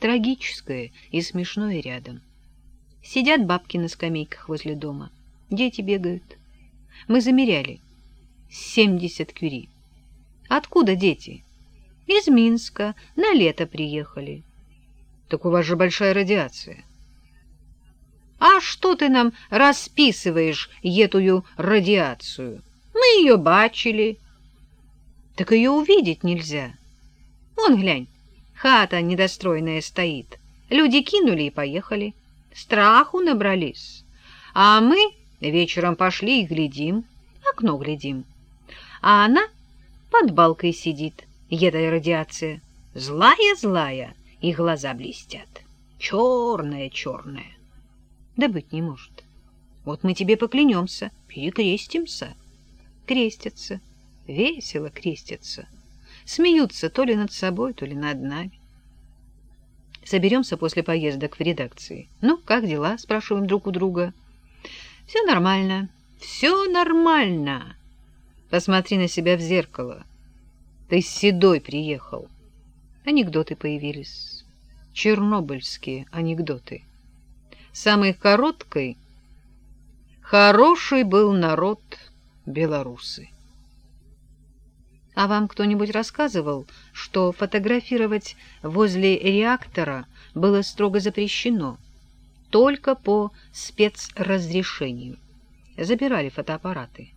трагическое и смешное рядом. Сидят бабки на скамейках возле дома, дети бегают. Мы замеряли. 70 кюри. Откуда дети? Из Минска, на лето приехали. Так у вас же большая радиация. А что ты нам расписываешь етую радиацию? Мы ее бачили. Так ее увидеть нельзя. Вон, глянь, хата недостроенная стоит. Люди кинули и поехали. Страху набрались. А мы вечером пошли и глядим, окно глядим. А она под балкой сидит, едая радиация. Злая-злая, и глаза блестят. Черная-черная. Да быть не может. Вот мы тебе поклянемся, перекрестимся. Крестятся, весело крестятся. Смеются то ли над собой, то ли над нами. Соберемся после поездок в редакции. Ну, как дела? Спрашиваем друг у друга. Все нормально, все нормально. Посмотри на себя в зеркало. Ты седой приехал. Анекдоты появились. Чернобыльские анекдоты. Самый короткий «Хороший был народ белорусы». А вам кто-нибудь рассказывал, что фотографировать возле реактора было строго запрещено, только по спецразрешению? Забирали фотоаппараты.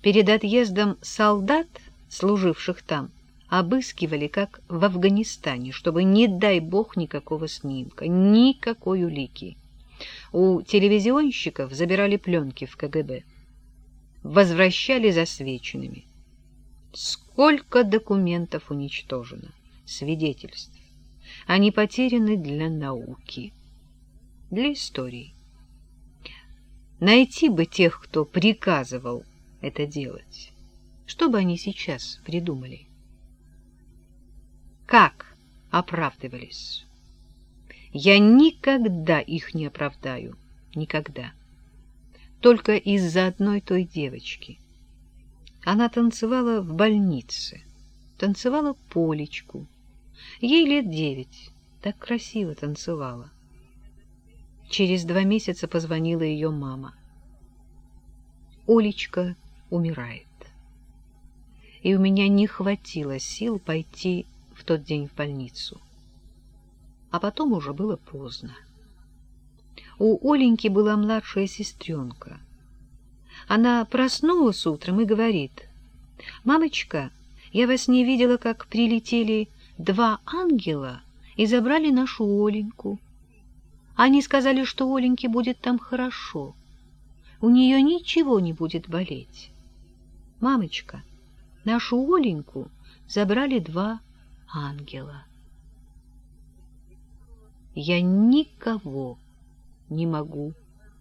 Перед отъездом солдат, служивших там, обыскивали, как в Афганистане, чтобы, не дай бог, никакого снимка, никакой улики. У телевизионщиков забирали пленки в КГБ. Возвращали засвеченными. Сколько документов уничтожено, свидетельств. Они потеряны для науки, для истории. Найти бы тех, кто приказывал это делать. Что бы они сейчас придумали? как оправдывались. Я никогда их не оправдаю, никогда. Только из-за одной той девочки. Она танцевала в больнице, танцевала полечку. Ей лет девять, так красиво танцевала. Через два месяца позвонила ее мама. Олечка умирает. И у меня не хватило сил пойти в тот день в больницу. А потом уже было поздно. У Оленьки была младшая сестренка. Она проснулась утром и говорит, «Мамочка, я вас не видела, как прилетели два ангела и забрали нашу Оленьку. Они сказали, что Оленьке будет там хорошо. У нее ничего не будет болеть. Мамочка, нашу Оленьку забрали два ангела. Я никого не могу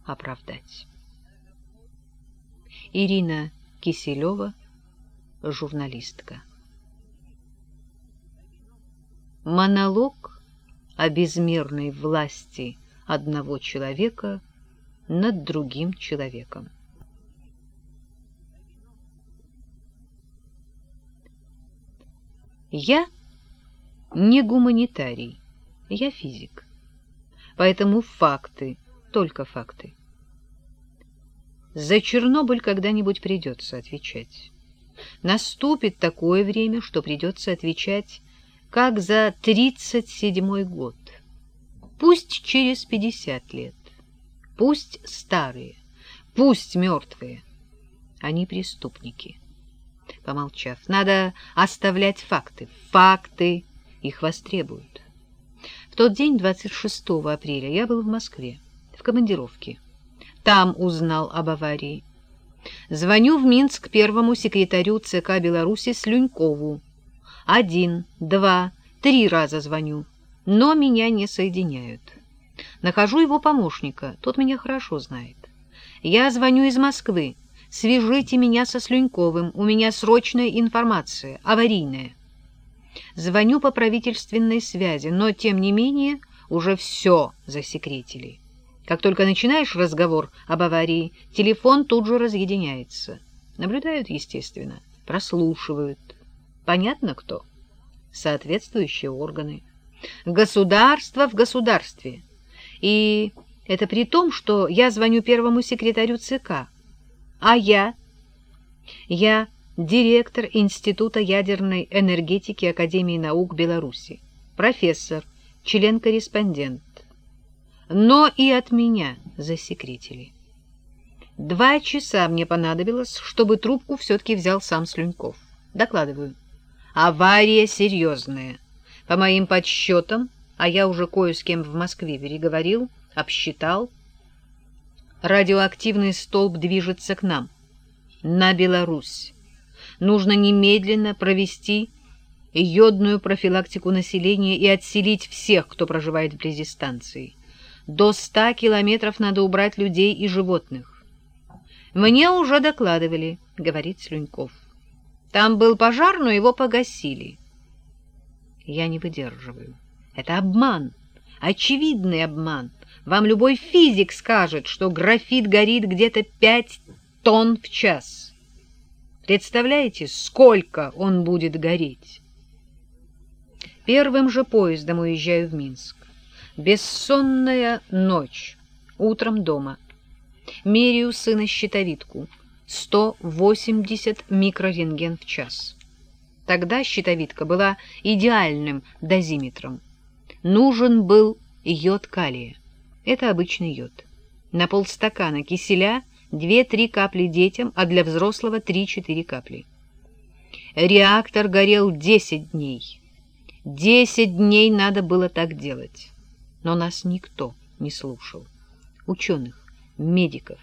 оправдать. Ирина Киселева, журналистка. Монолог о безмерной власти одного человека над другим человеком. Я не гуманитарий, я физик. Поэтому факты, только факты. За Чернобыль когда-нибудь придется отвечать. Наступит такое время, что придется отвечать, как за 37-й год. Пусть через 50 лет, пусть старые, пусть мертвые, они преступники. Помолчав, надо оставлять факты. Факты их востребуют. В тот день, 26 апреля, я был в Москве, в командировке. Там узнал об аварии. Звоню в Минск первому секретарю ЦК Беларуси Слюнькову. Один, два, три раза звоню, но меня не соединяют. Нахожу его помощника, тот меня хорошо знает. Я звоню из Москвы. Свяжите меня со Слюньковым, у меня срочная информация, аварийная. Звоню по правительственной связи, но, тем не менее, уже все засекретили. Как только начинаешь разговор об аварии, телефон тут же разъединяется. Наблюдают, естественно, прослушивают. Понятно кто? Соответствующие органы. Государство в государстве. И это при том, что я звоню первому секретарю ЦК. А я? Я директор Института ядерной энергетики Академии наук Беларуси, профессор, член-корреспондент. Но и от меня засекретили. Два часа мне понадобилось, чтобы трубку все-таки взял сам Слюньков. Докладываю. Авария серьезная. По моим подсчетам, а я уже кое с кем в Москве переговорил, обсчитал, радиоактивный столб движется к нам, на Беларусь. Нужно немедленно провести йодную профилактику населения и отселить всех, кто проживает вблизи станции. До ста километров надо убрать людей и животных. «Мне уже докладывали», — говорит Слюньков. «Там был пожар, но его погасили». Я не выдерживаю. Это обман, очевидный обман. Вам любой физик скажет, что графит горит где-то пять тонн в час. Представляете, сколько он будет гореть? Первым же поездом уезжаю в Минск. Бессонная ночь. Утром дома. Меряю сына щитовидку. 180 микрорентген в час. Тогда щитовидка была идеальным дозиметром. Нужен был йод калия. Это обычный йод. На полстакана киселя 2-3 капли детям, а для взрослого 3-4 капли. Реактор горел 10 дней. 10 дней надо было так делать. Но нас никто не слушал. Ученых, медиков.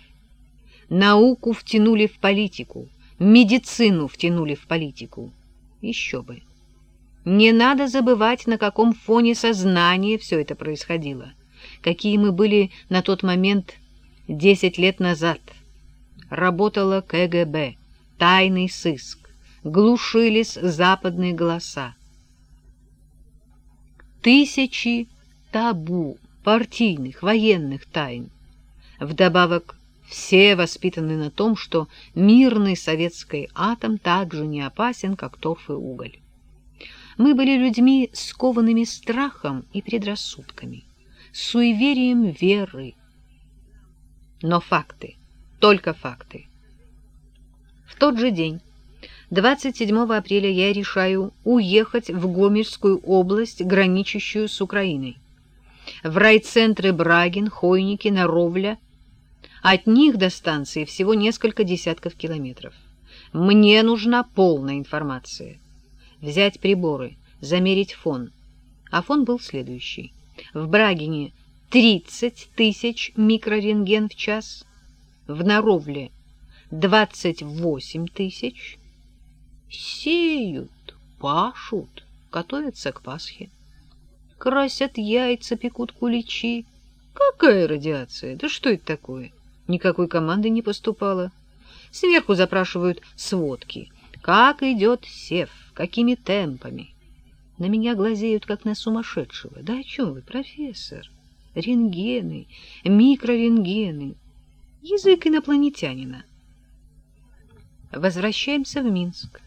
Науку втянули в политику, медицину втянули в политику. Еще бы. Не надо забывать, на каком фоне сознания все это происходило какие мы были на тот момент десять лет назад. Работала КГБ, тайный сыск, глушились западные голоса. Тысячи табу, партийных, военных тайн. Вдобавок, все воспитаны на том, что мирный советский атом так же не опасен, как торф и уголь. Мы были людьми, скованными страхом и предрассудками суеверием веры. Но факты, только факты. В тот же день, 27 апреля, я решаю уехать в Гомельскую область, граничащую с Украиной. В райцентры Брагин, Хойники, Наровля. От них до станции всего несколько десятков километров. Мне нужна полная информация. Взять приборы, замерить фон. А фон был следующий в Брагине 30 тысяч микрорентген в час, в Наровле 28 тысяч. Сеют, пашут, готовятся к Пасхе. Красят яйца, пекут куличи. Какая радиация? Да что это такое? Никакой команды не поступало. Сверху запрашивают сводки. Как идет сев, какими темпами. На меня глазеют, как на сумасшедшего. Да о чем вы, профессор? Рентгены, микрорентгены. Язык инопланетянина. Возвращаемся в Минск.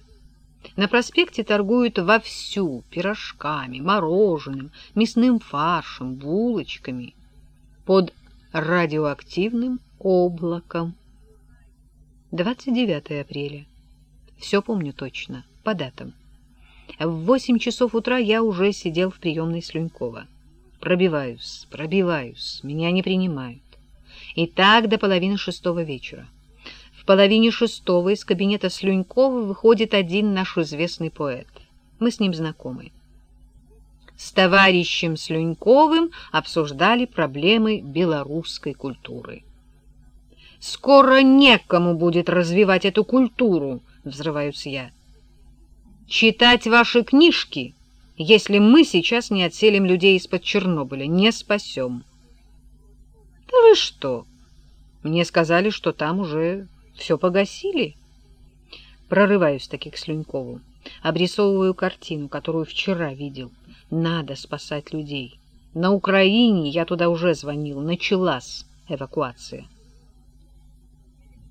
На проспекте торгуют вовсю пирожками, мороженым, мясным фаршем, булочками под радиоактивным облаком. 29 апреля. Все помню точно, по датам. В восемь часов утра я уже сидел в приемной Слюнькова. Пробиваюсь, пробиваюсь, меня не принимают. И так до половины шестого вечера. Половине шестого из кабинета Слюнькова выходит один наш известный поэт. Мы с ним знакомы. С товарищем Слюньковым обсуждали проблемы белорусской культуры. «Скоро некому будет развивать эту культуру», — взрываюсь я читать ваши книжки, если мы сейчас не отселим людей из-под Чернобыля, не спасем. Да вы что? Мне сказали, что там уже все погасили. Прорываюсь таки к Слюнькову, обрисовываю картину, которую вчера видел. Надо спасать людей. На Украине я туда уже звонил, началась эвакуация.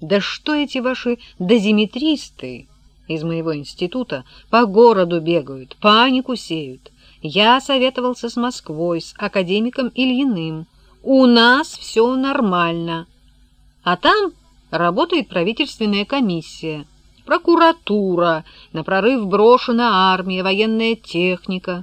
Да что эти ваши дозиметристы из моего института по городу бегают, панику сеют. Я советовался с Москвой, с академиком Ильиным. У нас все нормально. А там работает правительственная комиссия, прокуратура, на прорыв брошена армия, военная техника.